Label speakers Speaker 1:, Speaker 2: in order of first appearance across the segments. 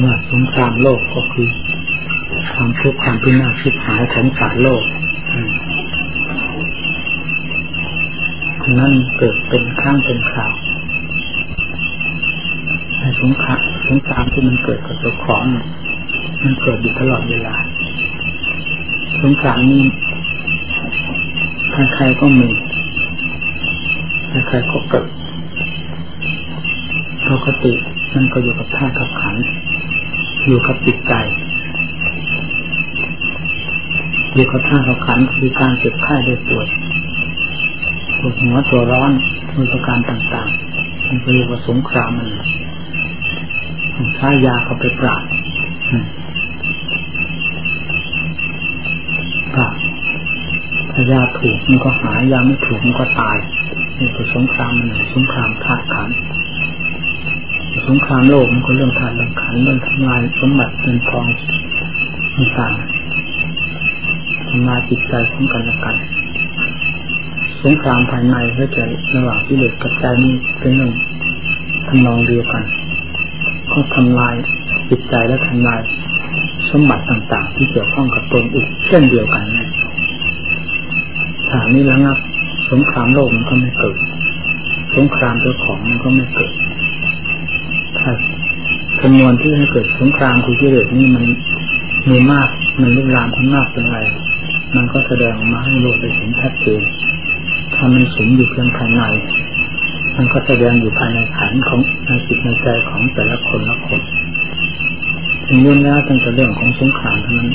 Speaker 1: เมื่อสงครามโลกก็คือความทุกข์ความพินาศชิบหายของสารโลกนั่นเกิดเป็นข้างเป็นข่าวในสงครามสงครามที่มันเกิดกับตัวของ มันเกิดอยู่ตลอดเวลา สงครามนี้ใครๆก็มีใครๆก็เกิดปกติมันก็อยู่กับธาตุกับขัน อยู่กับจิตใจอยู่กับธาตุกับขันคือการเจ็บไข้ได้ป่วยปวดหัวตัวร้อนมีประการต่างๆมันเรียกว่าสงครามมันใช้ยาเข้าไปปราบปราบถ้ายาถูกมันก็หายยาไม่ถูกมันก็ตายนี่คือสงครามมันสงครามธาตุขัน สงครามโลกมันก็เรื่องธาตุเรื่องขันเรื่องทำลายสมบัติเงินทองต่างๆทำลายจิตใจของกันและกันสงครามภายในก็จะระหว่างที่เด็กกับใจนี้เป็นเรื่องทำนองเดียวกันก็ทำลายจิตใจและทำลายสมบัติต่าง ๆ ที่เกี่ยวข้องกับตนอีกเช่นเดียวกันนะฐานนี้แล้วนะสงครามโลกมันก็ไม่เกิด สงครามเจ้าของมันก็ไม่เกิด จำนวนที่ให้เกิดสงครามคือกิเลสนี่มันมีมากมันลุกลามทั้งมากเป็นไร มันก็แสดงมาให้โลกได้เห็นชัดเจนถ้ามันสูงอยู่เพียงภายใน มันก็แสดงอยู่ภายในขันของในจิตในใจของแต่ละคนละคนถึงยุ่นแล้วตั้งแต่เรื่องของสงครามเท่านั้น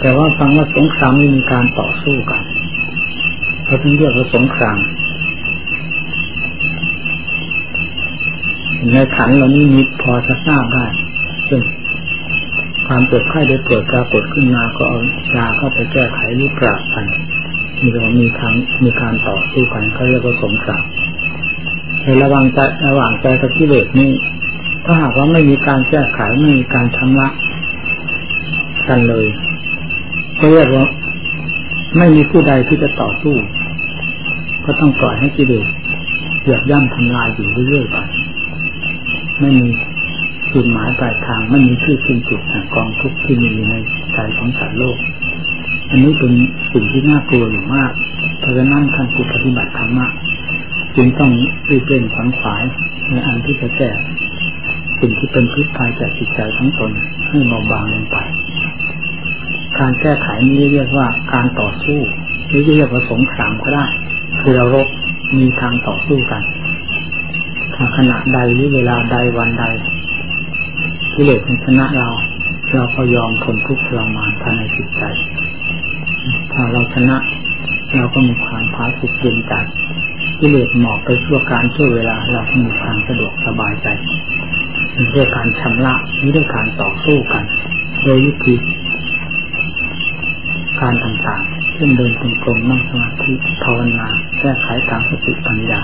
Speaker 1: แต่ว่าฟังว่าสงครามนี่มีการต่อสู้กันเขาถึงเรียกว่าสงคราม ในขันเรานี้มีพอจะทราบได้เช่นความเกิดไข้ได้เกิดปรากฏขึ้นมาก็เอายาเข้าไปแก้ไขหรือปราบกันมีเรามีทางมีการต่อสู้กันเขาเรียกว่าสงครามในระหว่างใจระหว่างใจกับกิเลสนี่ถ้าหากว่าไม่มีการแก้ไขไม่มีการชำระกันเลยก็เรียกว่าไม่มีผู้ใดที่จะต่อสู้ ก็ต้องปล่อยให้กิเลสเหยียบย่ำทำลายอยู่เรื่อยๆไป ไม่มีจุดหมายปลายทางไม่มีที่สิ้นสุดแห่งกองทุกข์ที่มีในใจของสัตว์โลก อันนี้เป็นสิ่งที่น่ากลัวอยู่มากเพราะฉะนั้นท่านผู้ปฏิบัติธรรมะจึงต้องรีบเร่งฝังขวายในอันที่จะแก้สิ่งที่เป็นพิษภัยแก่จิตใจทั้งตนให้เบาบางลงไป การแก้ไขนี้เรียกว่าการต่อสู้หรือเรียกว่าสงครามก็ได้ คือเรารบมีทางต่อสู้กัน ขณะใดหรือเวลาใดวันใดกิเลสมันชนะเราเราก็ยอมทนทุกข์ทรมานภายในจิตใจ ถ้าเราชนะ เราก็มีความพาสุขเย็นใจกิเลสหมอบไปชั่วการชั่วเวลาเราก็มีความสะดวกสบายใจด้วยการชำระหรือด้วยการต่อสู้กัน โดยวิธีการต่างๆเช่นเดินจงกรมนั่งสมาธิภาวนาแก้ไขตามสติปัญญา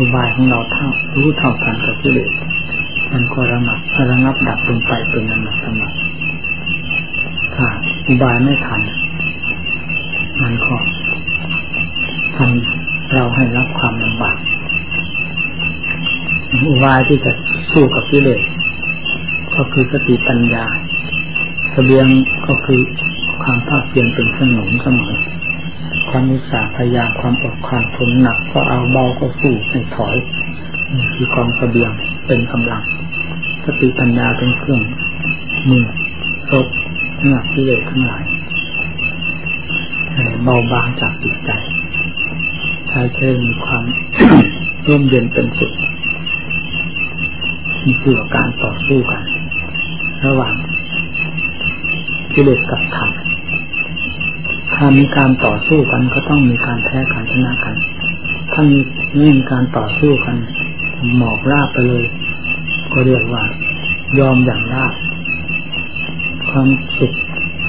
Speaker 1: อุบายของเราเท่ารู้เท่าทันกับกิเลสมันก็ระงับระงับดับลงไปเป็นลำดับลำดับถ้าอุบายไม่ทัน มันก็ทำเราให้รับความลำบากอุบายที่จะสู้กับกิเลสก็คือสติปัญญาเสบียงก็คือความภาคเพียรเป็นเครื่องหนุนเสมอ ความอุตสาห์พยายามความอดความทนหนักก็เอาเบาก็สู้ไม่ถอยคือความเสบียงเป็นกำลังสติปัญญาเป็นเครื่องมือรบเนื้อที่เลทั้งหลายเบาบางจากจิตใจใช้เชิมีความร่มเย็นเป็นสุดมีคือการต่อสู้กัน ระหว่างกิเลสกับธรรม ถ้ามีการต่อสู้กันก็ต้องมีการแพ้การชนะกัน ถ้ามีไม่มีการต่อสู้กัน หมอบราบไปเลย ก็เรียกว่ายอมอย่างราบความสุข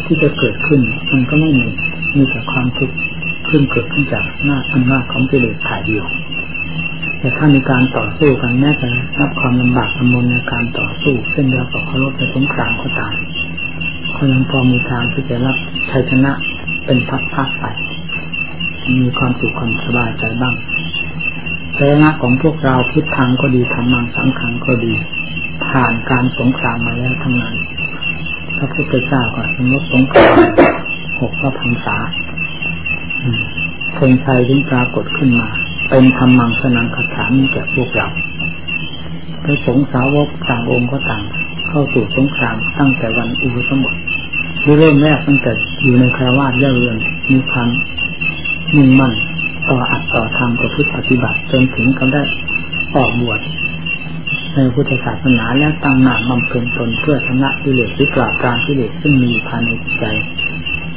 Speaker 1: ที่จะเกิดขึ้น มันก็ไม่มีมีแต่ความทุกข์ขึ้นเกิดขึ้นจากหน้าอำนาจของกิเลสถ่ายเดียว แต่ถ้ามีการต่อสู้กันแม้แต่รับความลำบากลำบนในการต่อสู้เช่นเดียวกับเคารพในสงครามก็ตามก็ยังพอมีทางที่จะรับชัยชนะ เป็นพักๆไป มีความสุขความสบายใจบ้างสาระของพวกเราพุทธังก็ดีธรรมังสังขังก็ดี ผ่านการสงครามมาแล้วทั้งนั้นพระพุทธเจ้าก็สมมติสงครามหกพระพรรษาคงชัยถึงปรากฏขึ้นมา เป็นธรรมังสนังคาถามีแก่พวกเราพระสงฆ์สาวกต่างองค์ก็ต่าง เข้าสู่สงครามตั้งแต่วันอุปสมบท เริ่มแรกตั้งแต่อยู่ในคารวาสย่าเรือนมีความมุ่งมั่นต่ออัดต่อทำประพฤติปฏิบัติ จนถึงกับได้ออกบวชในพุทธศาสนาและตั้งหน้าบำเพ็ญตนเพื่อชนะกิเลสหรือปราบปรามกิเลสซึ่งมีภายในจิตใจ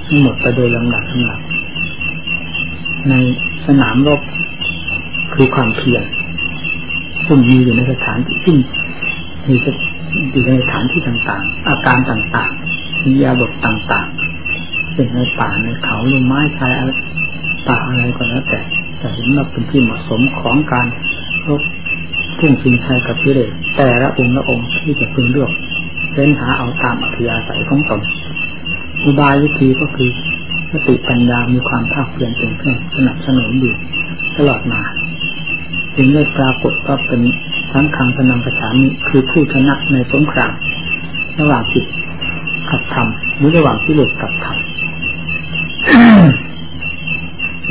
Speaker 1: ทั้งหมดไปโดยลำดับลำดับในสนามรบคือความเพียรซึ่งมีอยู่ในสถานที่ซึ่งมีอยู่ในสถานที่ต่างๆ อาการต่าง ๆมียาบทต่างๆเป็นในป่าในเขาในไม้ชายป่าอะไรก็แล้วแต่จะเห็นว่าเป็นที่เหมาะสมของการรบพุ่งชิงชัยกับพิเรศแต่ละองค์ละองค์ที่จะพึงเลือกเล่นหาเอาตามอัธยาศัยของตนอุบายวิธีก็คือสติปัญญามีความภาคเพียรเป็นเครื่องสนับสนุนอยู่ตลอดมาจึงได้ปรากฏว่าเป็นทั้งคังพนังประชามิคือผู้ชนะในสงครามระหว่างจิต กับธรรมหรือระหว่างที่หลุดกับธรรม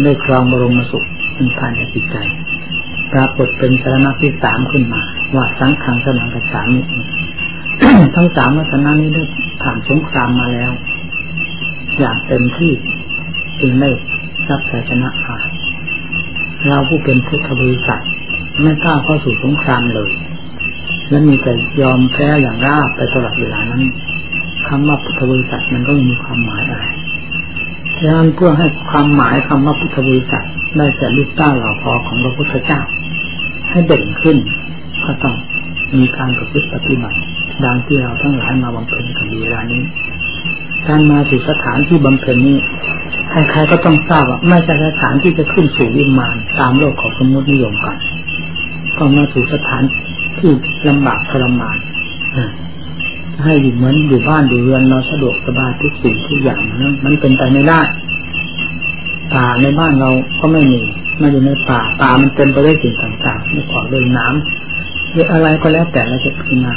Speaker 1: ได้ครองบรมสุขเป็นภายในจิตใจปรากฏเป็นสาระที่สามขึ้นมา ว่าสังขังสนังประชามิทั้งสามลักษณะนี้ได้ผ่านสงครามมาแล้ว อย่างเต็มที่จึงได้รับชัยชนะมาเราผู้เป็นพุทธบริษัทไม่กล้าเข้าสู่สงครามเลย และมีแต่ยอมแพ้อย่างราบไปตลอดเวลานั้น คำว่าพุทธบริษัทมันก็ไม่มีความหมายอะไรดังนั้นเพื่อให้ความหมายคำว่าพุทธบริษัทได้แก่ลูกต้าเหล่าพอของพระพุทธเจ้า ให้เด่นขึ้นก็ต้องมีการประพฤติปฏิบัติดังที่เราทั้งหลายมาบำเพ็ญกันเวลานี้ การมาสู่สถานที่บำเพ็ญนี้ใครๆก็ต้องทราบว่าไม่ใช่สถานที่จะขึ้นสู่วิมานตามโลกของสมมตินิยมกันต้องมาสู่สถานที่ลำบากทรมาน ให้อยู่เหมือนอยู่บ้านอยู่เรือนเราสะดวกสบายทุกสิ่งทุกอย่างนั้นมันเป็นไปไม่ได้ป่าในบ้านเราก็ไม่มีมาอยู่ในป่าป่ามันเต็มไปด้วยสิ่งต่างๆไม่ขอเลยน้ำหรืออะไรก็แล้วแต่เราจะพิจารณา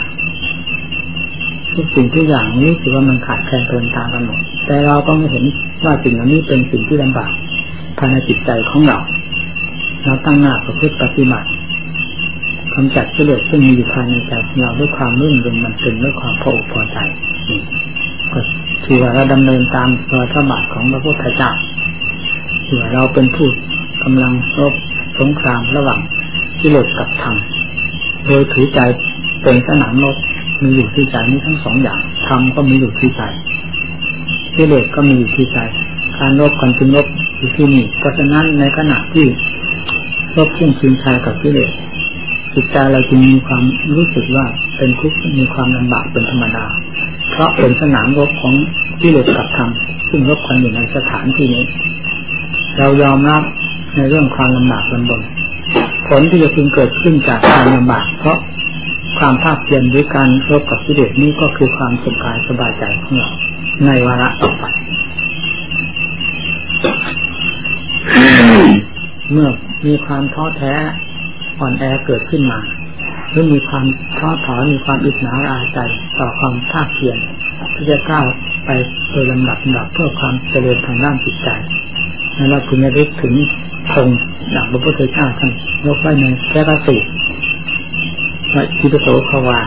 Speaker 1: ทุกสิ่งทุกอย่างนี้ถือว่ามันขาดแคลนเกินตามกันหมดแต่เราก็ไม่เห็นว่าสิ่งเหล่านี้เป็นสิ่งที่ลำบากภายในจิตใจของเราเราตั้งหน้าประพฤติปฏิบัติ กำจัดกิเลสซึ่งมีอยู่ภายในใจเราด้วยความรื่นรมมันเป็นด้วยความพออกพอใจก็ถือว่าเราดำเนินตามรอยพระบาทของพระพุทธเจ้าถือว่าเราเป็นผู้กำลังรบสงครามระหว่างกิเลสกับธรรมโดยถือใจเป็นสนามรบมีอยู่ที่ใจนี้ทั้งสองอย่างธรรมก็มีอยู่ที่ใจกิเลสก็มีอยู่ที่ใจการรบกันจึงรบอยู่ที่นี่เพราะฉะนั้นในขณะที่รบพุ่งชิงชัยกับกิเลส จิตใจเราจึงมีความรู้สึกว่าเป็นทุกข์มีความลำบากเป็นธรรมดา เพราะเป็นสนามรบของกิเลสกับธรรมซึ่งรบกันอยู่ในสถานที่นี้ เรายอมรับในเรื่องความลำบากลำบนผลที่จะพึงเกิดขึ้นจากความลำบาก เพราะความภาคเพียรหรือการรบกับกิเลสนี้ก็คือความสุขกายสบายใจของเราในวาระต่อไปเมื่อมีความท้อแท้ อ่อนแอเกิดขึ้นมาหรือมีความท้อถอยมีความอิจฉาอาใจต่อความภาคเพียรที่จะก้าวไปโดยลำดับดับเพื่อความเจริญทางด้านจิตใจนั้นเราคุณจะได้ถึงธงอย่างพระพุทธเจ้าท่านยกไว้ในแก้ระสูตรว่าทิฏโสขวา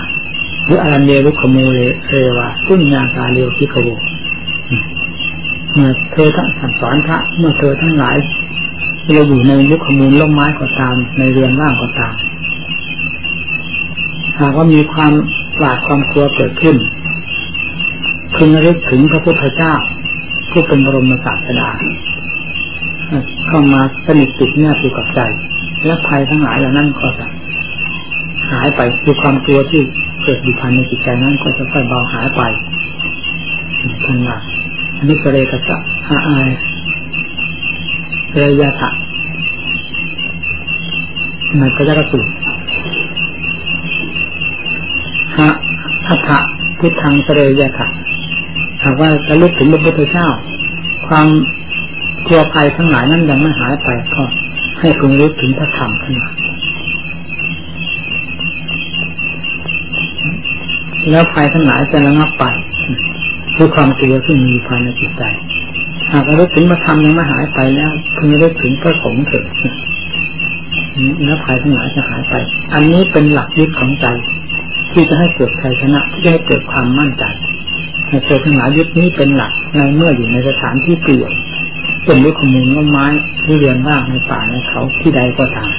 Speaker 1: หรืออารันเยรุขโมเลเรวาสุญญาตาเรียวพิกโวเมื่อเธอทั้งสอนพระเมื่อเธอทั้งหลาย เราอยู่ในยุคขมูลล่มไม้ก็ตาม ในเรือนว่างก็ตาม หากว่ามีความหวาดความกลัวเกิดขึ้นพึงรึกถึงพระพุทธเจ้าผู้เป็นบรมศาสดาเข้ามาสนิทติดแนบอยู่กับใจ และภัยทั้งหลายเหล่านั้นก็จะหายไปคือความกลัวที่เกิดอยู่ภายในจิตใจนั้นก็จะค่อยเบาหายไปทันว่าอันนี้ก็เลยกระจะหาอาย เรยะถะในพระยาสูตรฮะทัทะพุทธังเรยะถะหากว่าจะลึกถึงพระพุทธเจ้า ความกลัวภัยทั้งหลายนั้นยังไม่หายไปก็ให้คุณรู้ถึงพระธรรมขึ้นมาแล้วภัยทั้งหลายจะระงับไปด้วยความกลัวที่มีภายในจิตใจ หากเราถึงมาทำยังไม่หายไปแล้วพึงได้ถึงพระสงฆ์เถิดแล้วภัยทั้งหลายจะหายไป อันนี้เป็นหลักยึดของใจ ที่จะให้เกิดชัยชนะที่จะให้เกิดความมั่นใจในเธอทั้งหลายยึดนี้เป็นหลักในเมื่ออยู่ในสถานที่เปลี่ยนเป็นด้วยขมูลต้นไม้ที่เรียนว่างในป่าในเขาที่ใดก็ตาม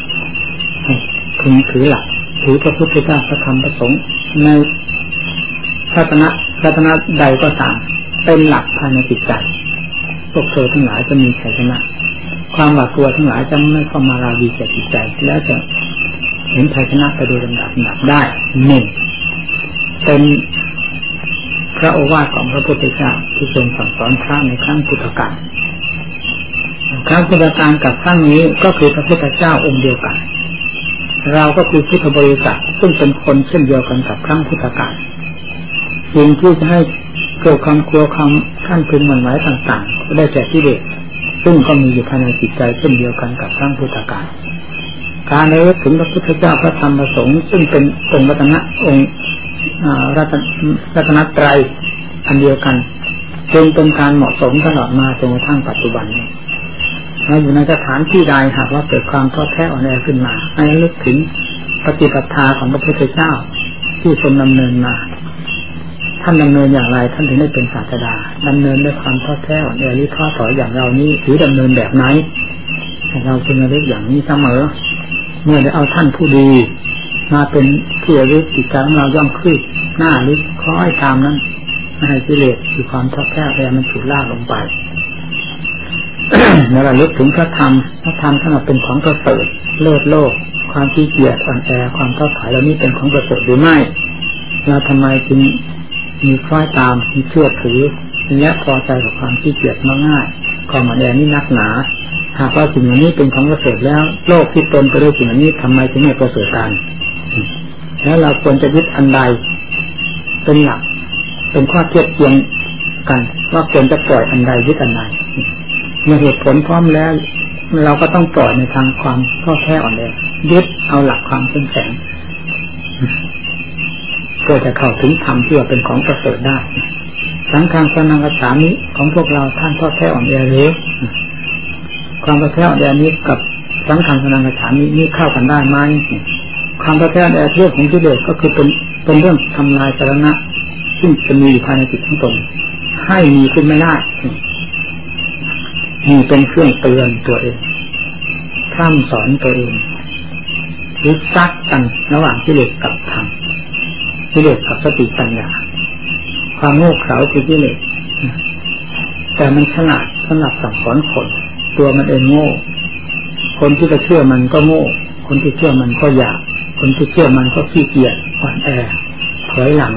Speaker 1: พึงถือหลักถือพระพุทธเจ้าพระธรรมพระสงฆ์ในพัฒนะพัฒนะใดก็ตามเป็นหลักภายในจิตใจ พวกเธอทั้งหลายจะมีชัยชนะ ความหวาดกลัวทั้งหลายจะไม่เข้ามาราวีแก่จิตใจ แล้วจะเห็นชัยชนะไปโดยลำดับดับได้หนึ่งเป็นพระโอวาทของพระพุทธเจ้าที่ทรงสั่งสอนพระในครั้งพุทธกาลครั้งพุทธกาลกับครั้งนี้ก็คือพระพุทธเจ้าองค์เดียวกัน เราก็คือพุทธบริษัทซึ่งเป็นคนเช่นเดียวกันกับครั้งพุทธกาลสิ่งที่จะให้เกิดความกลัวความ ขั้นพึงมันไหวต่างๆ ก็ได้แก่ที่เด็กซึ่งก็มีอยู่ภายในจิตใจเช่นเดียวกันกับครั้งพุทธกาลการเลิกถึงพระพุทธเจ้าพระธรรมพระสงฆ์ซึ่งเป็นองค์รัตนะองค์รัตนตรัยอันเดียวกันจึงเป็นการเหมาะสมตลอดมาจนกระทั่งปัจจุบันนี้เราอยู่ในสถานที่ใดหากว่าเกิดความท้อแท้อ่อนแอขึ้นมาให้ลึกถึงปฏิปทาของพระพุทธเจ้าที่ทรงดำเนินมา ท่านดำเนินอย่างไร ท่านถึงได้เป็นศาสดาดำเนินด้วยความท้อแท้อ่อนแอรือท้อถอยอย่างเรานี้ถือดำเนินแบบไหนเราจึงระลึกอย่างนี้เสมอ เมื่อได้เอาท่านผู้ดี มาเป็นผู้ระลึกจิตใจของเราย่อมขึ้นหน้าลึกคล้อยตามนั้นให้กิเลสคือความท้อแท้แรงมันฉุดลากลงไปแล้วเราลึกถึงพระธรรมพระธรรมถ้าเราเป็นของประเสริฐเลิศโลก ความขี้เกียจอ่อนแอความท้อถอยเหล่านี้เป็นของประเสริฐหรือไม่เราทำไมจึง มีคล้อยตามมีเชื่อถือและพอใจกับความขี้เกียจมาง่ายความอ่อนแอนี่นักหนาหากว่าสิ่งนี้เป็นของประเสริฐแล้ว โลกที่ตนไปด้วยสิ่งนี้ทำไมถึงไม่ประเสริฐกันแล้วเราควรจะยึดอันใด เป็นหลัก เป็นข้อเทียบเทียงกันว่าควรจะปล่อยอันใดยึดอันใดเมื่อเหตุผลพร้อมแล้ว เราก็ต้องปล่อยในทางความข้อแค่อ่อนแอยึดเอาหลักความเข้มแข็ง ก็จะเข้าถึงธรรมที่ว่าเป็นของประเสริฐได้ สังฆางสนังกระฉามิของพวกเราท่านข้อแค่อ่อนแอหรือความข้อแค่อ่อนแอนี้กับสังฆางสนังกระฉามินี่เข้ากันได้ไหมความข้อแค่อ่อนแอเรื่องของที่เด็กก็คือเป็นเป็นเรื่องทำลายสาระซึ่งจะมีภายในจิตของตนให้มีขึ้นไม่ได้มีเป็นเครื่องเตือนตัวเองข้ามสอนตัวเองหรือซักกันระหว่างที่เด็กกับธรรม ที่เด็กกับสติปัญญา ความโง่เขลาคือที่เด็กแต่มันฉลาดสำหรับสั่งสอนคน ตัวมันเองโง่ คนที่จะเชื่อมันก็โง่ คนที่เชื่อมันก็อยาก คนที่เชื่อมันก็ขี้เกียจอ่อนแอถอยหลัง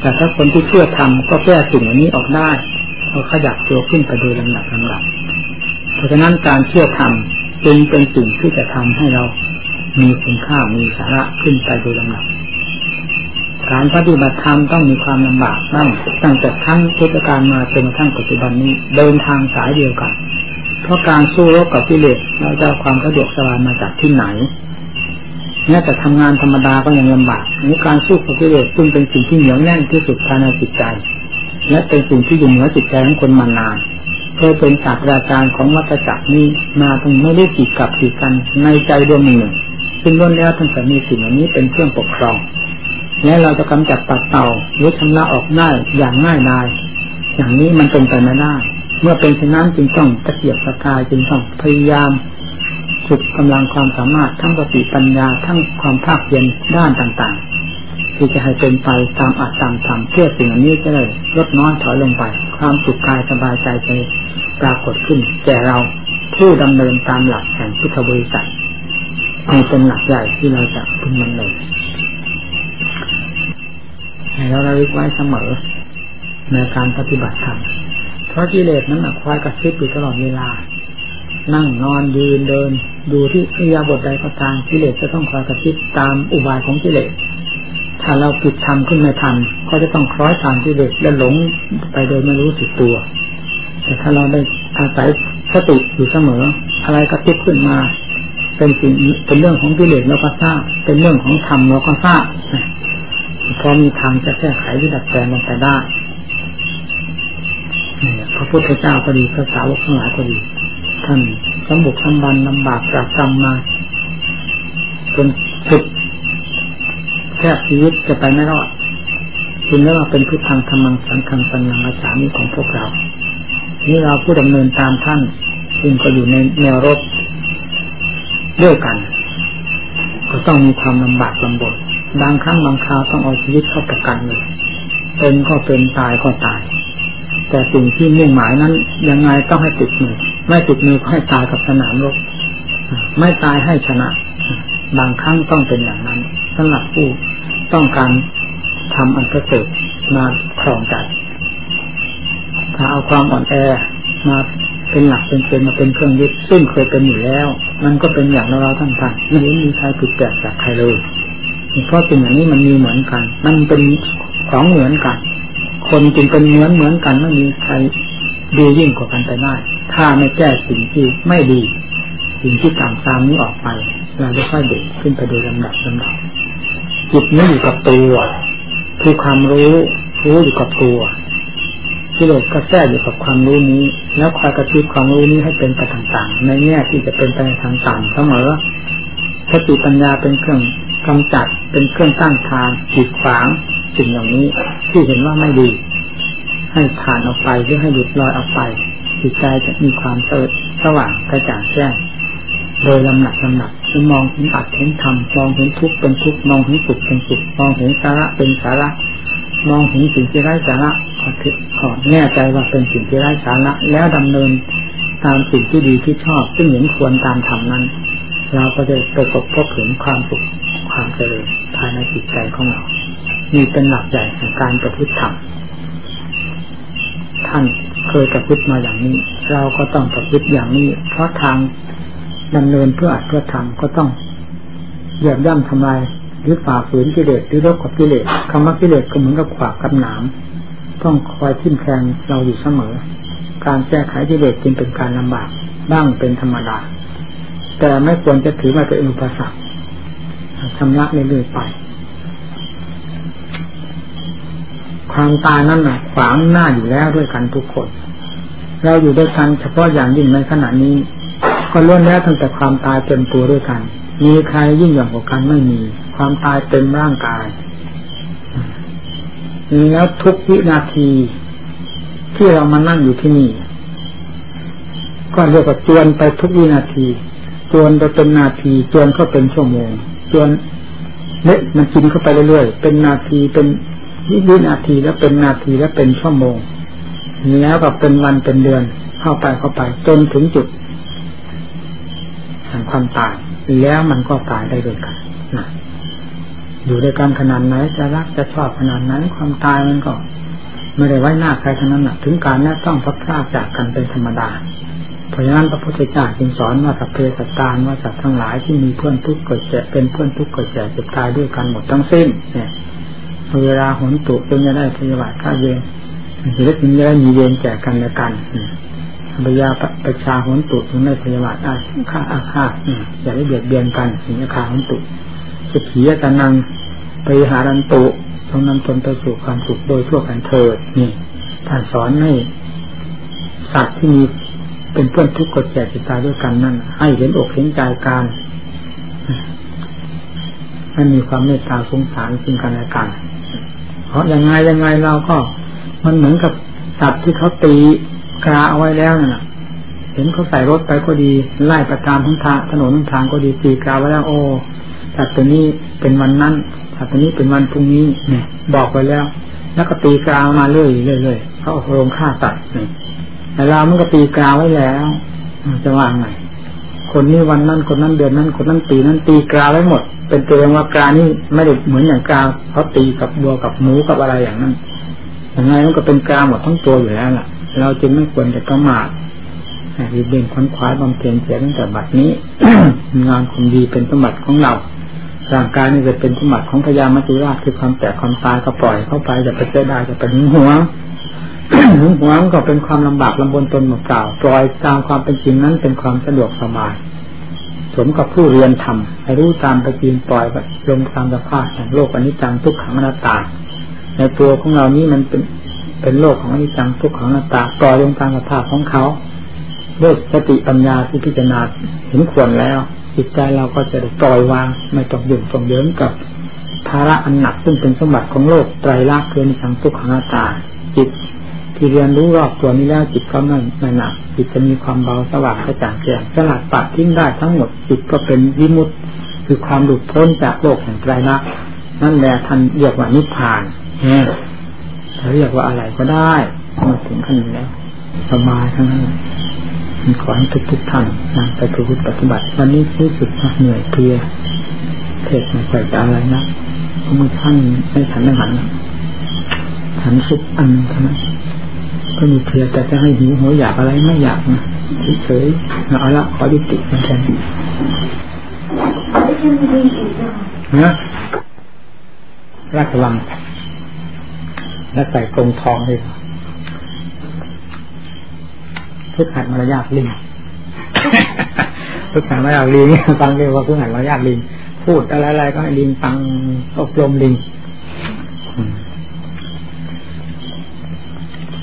Speaker 1: แต่ถ้าคนที่เชื่อทำก็แก้สิ่งนี้ออกได้ก็ขยับตัวขึ้นไปโดยลำดับลำดับเพราะฉะนั้นการเชื่อธรรมจึงเป็นสิ่งที่จะทำให้เรามีคุณค่ามีสาระขึ้นไปโดยลำดับ การปฏิบัติธรรมต้องมีความลำบากบ้างตั้งแต่ทั้งพุทธการมาจนกระทั่งปัจจุบันนี้เดินทางสายเดียวกัน เพราะการสู้รบกับกิเลสเราจะความสะดวกสบายมาจากที่ไหนแม้แต่ทำงานธรรมดาก็ยังลำบากในการสู้กับกิเลสซึ่งเป็นสิ่งที่เหนียวแน่นที่สุดภายในจิตใจและเป็นสิ่งที่อยู่เหนือจิตใจของคนมานานเคยเป็นศาสตราจารย์ของวัตจักรนี้มาตรงไม่ได้จิตกับจิตกันในใจดวงหนึ่งซึ่งล้วนแล้วท่านจะมีสิ่งเหล่านี้เป็นเครื่องปกครอง และเราจะกำจัดตัดเต่าหรือชำระออกได้อย่างง่ายดายอย่างนี้มันเป็นไปไม่ได้ เมื่อเป็นเช่นนั้นจึงต้องตะเกียบตะกายจึงต้องพยายามฝึกกำลังความสามารถทั้งสติปัญญาทั้งความภาคเพียรด้านต่างๆ ที่จะให้เป็นไปตามอัตตามธรรมเพื่อสิ่งนี้จะได้ลดน้อยถอยลงไป ความสุขกายสบายใจจะปรากฏขึ้นแก่เราผู้ดำเนินตามหลักแห่งพุทธบริษัทนี่เป็นหลักใหญ่ที่เราจะพึงดำเนิน ให้เราระลึกไว้เสมอ ในการปฏิบัติธรรมเพราะกิเลสนั้นคอยกระซิบอยู่ตลอดเวลา นั่งนอนยืนเดิน ดูที่อิยาบทใดก็ตามกิเลสจะต้องคอยกระซิบตามอุบายของกิเลสถ้าเราปิดธรรมขึ้นไม่ทัน ก็จะต้องคล้อยตามกิเลสและหลงไปโดยไม่รู้สึกตัว แต่ถ้าเราได้อาศัยสติอยู่เสมอ อะไรกระซิบขึ้นมา เป็นสิ่งเป็นเรื่องของกิเลสเราก็ทราบเป็นเรื่องของธรรมเราก็ทราบ พอมีทางจะแก้ไขที่ดัดแปลงลงไปได้พระพุทธเจ้าก็ดีพระสาวกทั้งหลายก็ดี ท่านสมบุกสมบันลำบากจากกรรมมาจนสุดแค่ชีวิตจะไปไม่รอดจึงเรียกว่าเป็นพุทธังธรรมังสังฆังปัญญาอาจารย์ของพวกเรานี่เราผู้ดำเนินตามท่านซึ่งก็อยู่ในแนวรบด้วยกัน ก็ต้องมีความลำบากลำบน บางครั้งบางคราวต้องเอาชีวิตเข้าประกันเลยเป็นก็เป็นตายก็ตาย แต่สิ่งที่มุ่งหมายนั้น ยังไงต้องให้ติดมือไม่ติดมือก็ให้ตายกับสนามรบไม่ตายให้ชนะ บางครั้งต้องเป็นอย่างนั้นสำหรับผู้ต้องการทำอันประเสริฐมาครองใจถ้าเอาความอ่อนแอมาเป็นหลักเป็นเกณฑ์มาเป็นเครื่องยึดซึ่งเคยเป็นอยู่แล้ว มันก็เป็นอย่างเราทั้งท่านไม่มีใครผิดแปลกจากใครเลย เพราะสิ่งอย่างนี้มันมีเหมือนกัน มันเป็นของเหมือนกัน คนจึงเป็นเหมือนเหมือนกันไม่มีใครดียิ่งกว่ากันไปได้ถ้าไม่แก้สิ่งที่ไม่ดี สิ่งที่ต่างตามนี้ออกไป เราจะค่อยเด็กขึ้นไปโดยลำดับลำดับจิตไม่อยู่กับตัวคือความรู้รู้อยู่กับตัวกิเลสก็แทรกอยู่กับความรู้นี้ แล้วคอยกระตุ้นความรู้นี้ให้เป็นไปต่างๆ ในแง่ที่จะเป็นไปในทางต่ำเสมอสติปัญญาเป็นเครื่อง กำจัดเป็นเครื่องตั้งทางจิดขวางสิ่งอย่างนี้ที่เห็นว่าไม่ดี ให้ผ่านออกไปหรือให้หลุดลอยออกไปจิตใจจะมีความเสดสว่างกระจ่างแจ้งโดยลำหนักลำหนักจะมองเห็นอัดเห็นธรรมมองเห็นทุกข์เป็นทุกข์มองเห็นสุขเป็นสุขมองเห็นสาระเป็นสาระมองเห็นสิ่งที่ไร้สาระขอแน่ใจว่าเป็นสิ่งที่ไร้สาระแล้วดำเนินตามสิ่งที่ดีที่ชอบ ซึ่งเห็นควรตามธรรมนั้น เราก็จะประสบพบเห็นความสุข ความเจริญภายในจิตใจของเรานี่เป็นหลักใหญ่ของการประพฤติธรรมท่านเคยประพฤติมาอย่างนี้ เราก็ต้องประพฤติอย่างนี้ เพราะทางดำเนินเพื่ออัดเพื่อทำก็ต้องเหยียบย่ำทำลายหรือฝ่าฝืนกิเลสหรือรบกับกิเลสคำว่ากิเลสก็เหมือนกับขวากกับหนามต้องคอยทิ่มแทงเราอยู่เสมอ การแก้ไขกิเลสจึงเป็นการลำบากบ้างเป็นธรรมดาแต่ไม่ควรจะถือมาเป็นอุปสรรค ชำระเรื่อยๆไป ความตายนั่นน่ะขวางหน้าอยู่แล้วด้วยกันทุกคน เราอยู่ด้วยกันเฉพาะอย่างยิ่งในขณะนี้ ก็ล้วนแล้วตั้งแต่ความตายเต็มตัวด้วยกัน มีใครยิ่งหญ่กว่ากันไม่มี ความตายเต็มร่างกายแล้วทุกวินาทีที่เรามานั่งอยู่ที่นี่ ก็เรียกว่าจวนไปทุกวินาที จวนไปเป็นนาที จวนเข้าเป็นชั่วโมง จวนเละมันกินเข้าไปเรื่อยๆ เป็นนาทีเป็นวินาทีแล้วเป็นนาทีแล้วเป็นชั่วโมง แล้วก็เป็นวันเป็นเดือนเข้าไปเข้าไป จนถึงจุดแห่งความตาย แล้วมันก็ตายได้ด้วยกันนะอยู่ด้วยกันขนาดไหนจะรักจะชอบขนาดไหนความตายมันก็ไม่ได้ไว้หน้าใครทั้งนั้นนะถึงการนี้ต้องพัดพลาดจากกันเป็นธรรมดา เพราะฉะนั้นพระพุทธเจ้าจึงสอนว่าสัพเพสัตตานว่าสัตว์ทั้งหลายที่มีเพื่อนทุกข์เกิดแก่เป็นเพื่อนทุกข์เกิดแก่เจ็บตายด้วยกันหมดทั้งสิ้น เนี่ยเวลาหนตุจึงจะได้พยาบาทข้าเย็นหรือจึงจะได้มีเย็นแก่กันและกันพยาประชาหนตุถึงได้พยาบาทอาฆาอาฆาตอย่าได้เบียดเบียนกันถึงจะขาหนตุสุขียตานังไปหารันตุต้องนำตนไปสู่ความสุขโดยทั่วกันเถิดนี่ท่านสอนให้สัตว์ที่มี เป็นเพื่อนทุกข์กดแก่จิตตายด้วยกันนั่น ให้เห็นอกเห็นใจการให้มีความเมตตาสงสารซึ่งกันและกันเพราะยังไงยังไงเราก็ มันเหมือนกับสัตว์ที่เขาตีกราเอาไว้แล้วน่ะ เห็นเขาใส่รถไปก็ดี ไล่ประตามทั้งทางถนนทั้งทางก็ดีตีกราไว้แล้วโอ้สัตว์ตัวนี้เป็นวันนั้นสัตว์ตัวนี้เป็นวันพรุ่งนี้เนี่ย บอกไปแล้ว แล้วก็ตีกรามาเรื่อยเรื่อยเขาโรงฆ่าสัตว์นี่ แต่เรามันก็ตีกราไว้แล้ว จะว่าไงคนนี้วันนั้นคนนั้นเดือนนั้น คนนั้นปีนั้นตีกราไว้หมด เป็นตัวว่ากรานี่ไม่ได้เหมือนอย่างกราเขาตีกับบัวกับหมูกับอะไรอย่างนั้นยังไงมันก็เป็นกราหมดทั้งตัวอยู่แล้วล่ะ เราจึงไม่ควรจะประมาทรีบเร่งค้นคว้าบำเพ็ญเสียตั้งแต่บัดนี้งานคงดีเป็นสมบัติของเราร่างกายนี่จะเป็นสมบัติของพญามัจจุราชคือความแตกความตายก็ปล่อยเข้าไปอย่าไปเสียดายอย่าไปหึงหวง หึงหวงก็เป็นความลำบากลำบนตนหมดเปล่าปล่อยตามความเป็นจริงนั้นเป็นความสะดวกสบายสมกับผู้เรียนธรรมให้รู้ตามไปจีนปล่อยลงตามสภาพแห่งโลกอนิจจังทุกขังอนัตตา ในตัวของเรานี้มันเป็นเป็นโลกของอนิจจังทุกขังอนัตตาปล่อยลงตามสภาพของเขาด้วยสติปัญญาที่พิจารณาเห็นควรแล้วจิตใจเราก็จะปล่อยวางไม่ต้องยุ่งต้องเยิงกับภาระอันหนักซึ่งเป็นสมบัติของโลกไตรลักษณ์คืออนิจจังทุกขังอนัตตา จิต ที่เรียนรู้รอบตัวนี้แล้วจิตก็ไม่ไม่หนักจิตจะมีความเบาสว่างกระจ่างแจ้งสลัดปัดทิ้งได้ทั้งหมดจิตก็เป็นวิมุตติคือความหลุดพ้นจากโลกแห่งไตรลักษณ์นั่นแหละท่านเรียกว่านิพพานจะเรียกว่าอะไรก็ได้มาถึงขั้นนี้แล้วสบายทั้งนั้นขอให้ทุกทุกท่านนะไปฝึกปฏิบัติ วันนี้รู้สึกเหนื่อยเพลียเทศไม่ค่อยจะอะไรนะเพราะมือท่านไม่ฉันไม่หันหันซุปอันเท่านั้น ก็มีเพียแต่จะให้หิวหัวอยากอะไรไม่อยากนะเฉยๆเอาละขอยุติมันแค่นี้นะราชวังและใส่กรงทองเลยทุกขัดมารยาทลิงทุกขัดมารยาทลิงฟังเรียกว่าทุกขัดมารยาทลิงพูดอะไรๆก็ให้ลิงฟังอบรมลิง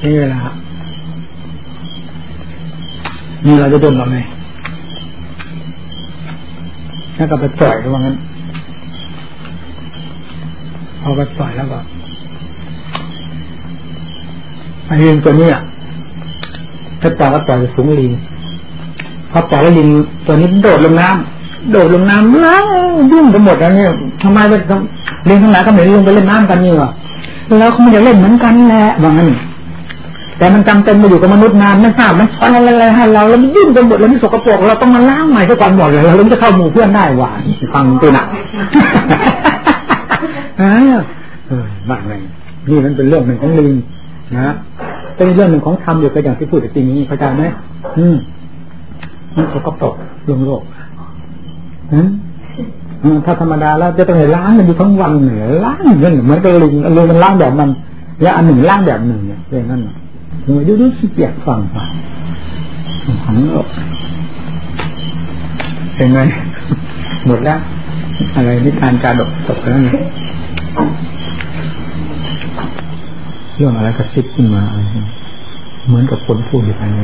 Speaker 1: นี่เวลานี่เราจะโดนเราไงแล้วก็ไปปล่อยระวังนั้นพอไปปล่อยแล้วก็ไอ้ลิงตัวนี้อะถ้าปล่อยก็ปล่อยสูงลิงพอปล่อยแล้วลิงตัวนี้โดดลงน้ำโดดลงน้ำล้างยุ่งไปหมดแล้วเนี่ยทำไมไปลิงทั้งหลายก็ไม่ลงไปเล่นน้ำกันนี่วะแล้วเขาไม่อยากเล่นเหมือนกันแหละว่างั้น แต่มันจำเป็นมาอยู่กับมนุษย์นานไม่ทราบมันช้อนอะไรให้เราแล้วมันยุ่งไปหมดแล้วมันสกปรกเราต้องมาล้างใหม่ซะก่อนหมดเลยเราจะเข้าหมู่เพื่อนได้หวาฟังตัวหนักเออบ้าไงนี่มันเป็นเรื่องหนึ่งของลิงนะเป็นเรื่องหนึ่งของธรรมอยู่ก็อย่างที่พูดแต่จริงนี้เข้าใจไหมอืมมันสกปรกลงโลกอืมถ้าธรรมดาแล้วจะต้องล้างมันอยู่ทั้งวันเหนือล้างเงินเหมือนกับลิงลิงมันล้างแบบมัน แล้วอันหนึ่งล้างแบบหนึ่งเนี่ยเป็นงั้น ดูดูดูขี้เกียจฟังฟังของโลกเป็นไงหมดแล้ว อะไรนิทานจาดกจบแล้วไงเรื่องอะไรก็ซิบขึ้นมา เหมือนกับคนพูดอยู่ภายใน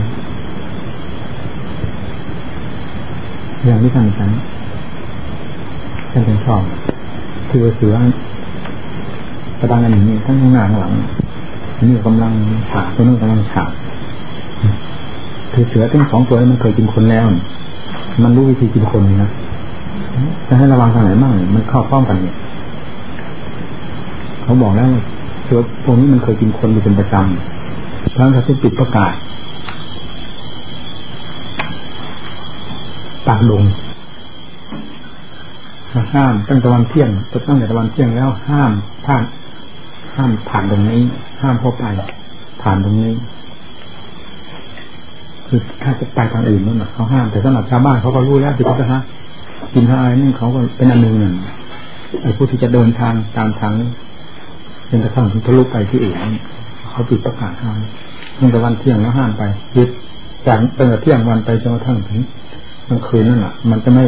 Speaker 1: เรื่องที่ท่านฉันท่านเป็นชอบคือเสือกระดังอันนี้ทั้งข้างหน้าข้างหลัง นี่กำลังฉากตัวนู้นกำลังฉากคือเสือทั้งสองตัวนี้มันเคยกินคนแล้ว มันรู้วิธีกินคนนะจะให้ระวังทางไหนบ้างมันเข้าพร้อมกันเนี่ยเขาบอกแล้วเสือพวกนี้มันเคยกินคนอยู่เป็นประจำทั้งเขาจะปิดประกาศปากดงห้ามตั้งแต่วันเที่ยงตั้งแต่วันเที่ยงแล้วห้ามผ่านห้ามผ่านตรงนี้ ห้ามเข้าไป ผ่านตรงนี้ คือถ้าจะไปทางอื่นนั่นเขาห้ามแต่สำหรับชาวบ้านเขาก็รู้แล้วที่เขาจะฮะกินอะไรนี่เขาก็เป็นอันหนึ่งหนึ่งไอ้ผู้ที่จะเดินทางตามทางจนกระทั่งถึงทะลุไปที่อื่นเขาปิดประกาศห้ามตั้งแต่วันเที่ยงแล้วห้ามไปยึดจากตั้งแต่เที่ยงวันไปจนกระทั่งถึงกลางคืนนั่นแหละมันจะไม่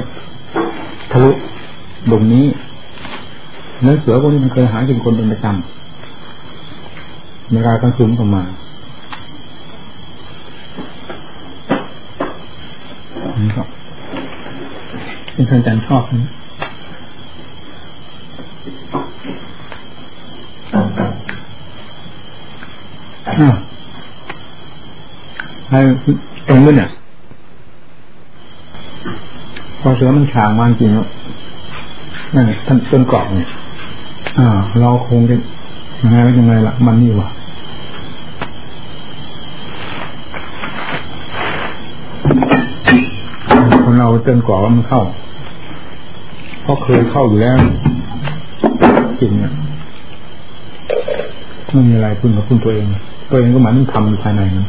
Speaker 1: ทะลุตรงนี้เนื้อเสือพวกนี้มันเคยหากินคนเป็นประจำ เวลากลางคืนก็มาเป็นท่านอาจารย์ชอบนะให้ตรงนี้เนี่ยพอเสือมันฉางมันจริงแล้วนั่นท่านต้นกรอบเนี่ยอ่า เราคงจะยังไงยังไงล่ะ มันนี่วะ คนเราเตือนก่อว่ามันเข้า เพราะเคยเข้าอยู่แล้วจริงเนี่ยไม่มีอะไรพึ่งกับพึ่งตัวเอง ตัวเองก็หมันทำอยู่ภายในนั้น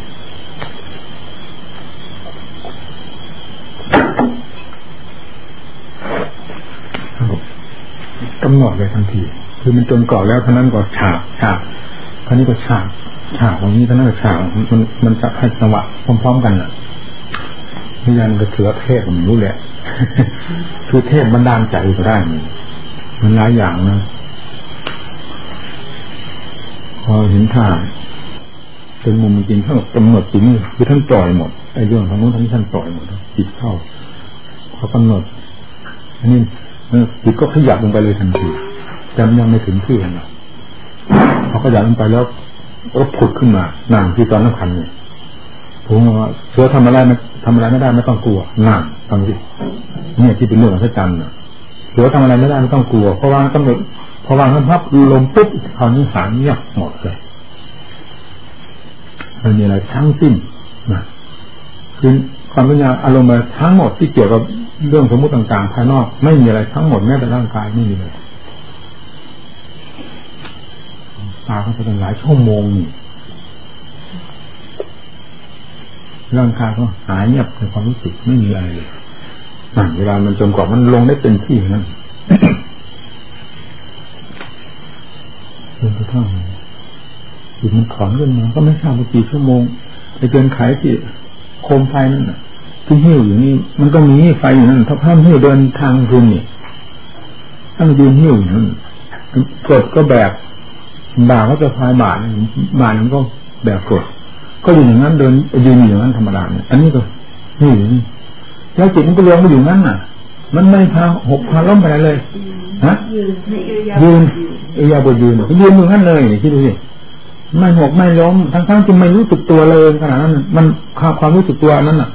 Speaker 1: กำหนดเลยทันที คือมันจนก่อแล้วเท่านั้นก็ฉากฉากคราวนี้ก็ฉากฉากของนี้เท่านั้นก็ฉากมันมันจะให้จังหวะพร้อมๆกันอะ ยานกระเถือเทศผมรู้แหละ คือเทพบันดาลใจก็ได้มันหลายอย่างนะพอเห็นท่าเป็นมุมจริงท่านกำหนดจริงคือท่านปล่อยหมดไอ้เรื่องทางโน้นทางนี้ท่านปล่อยหมดจิตเข้าพอกำหนดอันนี้จิตก็ขยับลงไปเลยทันทีแต่ยังไม่ถึงที่นะพอขยับลงไปแล้วก็ผุดขึ้นมานั่งที่ตอนนั้นคันเนี่ย ผมว่าเสือทำอะไรไม่ทำอะไรไม่ได้ไม่ต้องกลัวหนั่งฟังสิเนี่ยที่เป็นเรื่องอัศจรรย์น่ะเสือทำอะไรไม่ได้ไม่ต้องกลัวเพราะว่ากำหนดพอวางน้ำพับลมปุ๊บคราวนี้หายเงียบหมดเลยมันมีอะไรทั้งสิ้นนะคือความปัญญาอารมณ์ทั้งหมดที่เกี่ยวกับเรื่องสมมติต่างๆภายนอก ไม่มีอะไรทั้งหมดแม้แต่ร่างกายไม่มีเลยตาเขาจะเป็นหลายชั่วโมงนี่ ร่างกายก็หายเงียบในความรู้สึกไม่มีอะไรเลยเวลามันจนกว่ามันลงได้เป็นที่นั้นจนกระทั่งจิตมันถอนขึ้นมาก็ไม่ทราบว่ากี่ชั่วโมงไปเกินไขที่โคมไฟนั่นที่หิ้วอยู่นี่มันก็มีไฟอยู่นั่นถ้าพ่อหิ้วเดินทางคืนนี่ถ้ามันยืนหิ้วอยู่นั่นกดก็แบบบ่าก็จะพายบาทบาทมันก็แบบกด ก็อยู่อย่างนั้นเดินยืนอยู่นั้นธรรมดาเนี่ยอันนี้ก็หิ้วอยู่นี่แล้วจิตมันก็รวมไปอยู่นั้นน่ะ มันไม่พาหกพาล้มไปไหนเลยฮะยืนเอียบยืนยืนอยู่นั้นเลยคิดดูสิไม่หกไม่ล้มทั้งทั้งที่ไม่รู้สึกตัวเลยขนาดนั้นมันความรู้สึกตัวนั้นน่ะ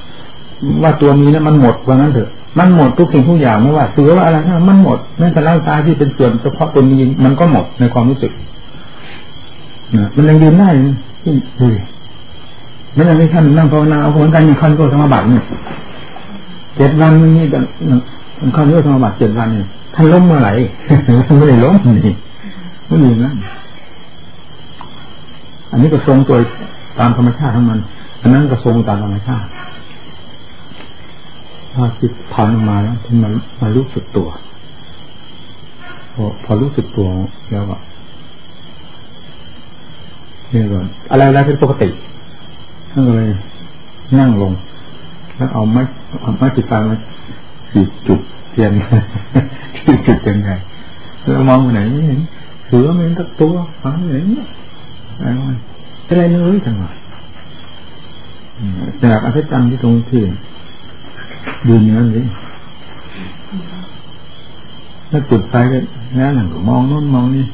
Speaker 1: ว่าตัวมีนั้นมันหมดว่างั้นเถอะมันหมดทุกสิ่งทุกอย่างไม่ว่าเสือว่าอะไรนะมันหมดแม้แต่ร่างกายที่เป็นส่วนเฉพาะตัวนี้มันก็หมดในความรู้สึกนะมันยังยืนได้ที่ดู ไม่ยังให้ท่านนั่งภาวนาเอาเหมือนกันอย่างคันก็สมาบัติเนี่ยเจ็ดวันนี่แต่คันก็สมาบัติเจ็ดวันเนี่ยท่านล้มเมื่อไหร่ไม่ได้ล้มนี่ไม่มีนะอันนี้ก็ทรงตัวตามธรรมชาติของมัน อันนั้นก็ทรงตามธรรมชาติพอจิตผ่านมาแล้วถึงมามารู้สึกตัว พอพอรู้สึกตัวแล้วก็นี่ก่อนอะไรอะไรเป็นปกติ ท่านเลยนั่งลง แล้วเอาไม้เอาไม้จิตฟังมาจีดจุดเทียนที่จุดยังไงแล้วมองไปไหนเห็นเสือมันตักตัวฟังเห็นอะไรเลยทั้งหมดจากอภิธรรมที่ตรงที่ยืนอย่างนั้นเลยถ้าจุดไฟก็นั่นก็มองโน้นมองนี่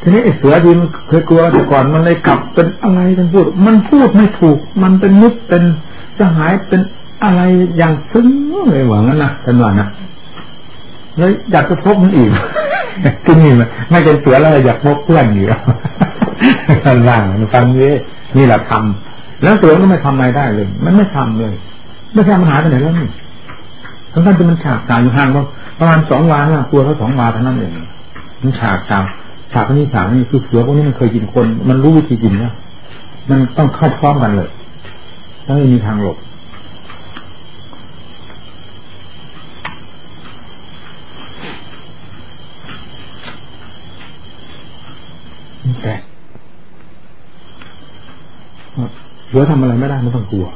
Speaker 1: ทีนี้ไอ้เสือดีมันเคยกลัวแต่ก่อนมันเลยกลับเป็นอะไรกันพูด มันพูดไม่ถูก มันเป็นนิดเป็นจะหายเป็นอะไรอย่างซึ้งเลยหวังนั้นนะท่านว่านะแล้วอยากจะพบมันอีกที่นี่มันไม่เป็นเสือแล้วอยากพบเพื่อนอยู่ท่านว่างฟังนี้นี่แหละทำแล้วเสือก็ไม่ทำอะไรได้เลย มันไม่ทำเลย ไม่ใช่มันหายไปไหนแล้วนี่ทั้งท่านจะมันฉากตายอยู่ห่างประมาณสองวานะกลัวเขาสองวาเท่านั้นเองมันฉากตาม ฉากนี้ฉากนี้คือเสือพวกนี้มันเคยกินคน มันรู้วิธีกินนะมันต้องเข้าพร้อมกันเลยแล้วไม่มีทางหลบแต่เสือทำอะไรไม่ได้ไม่ต้องกลัว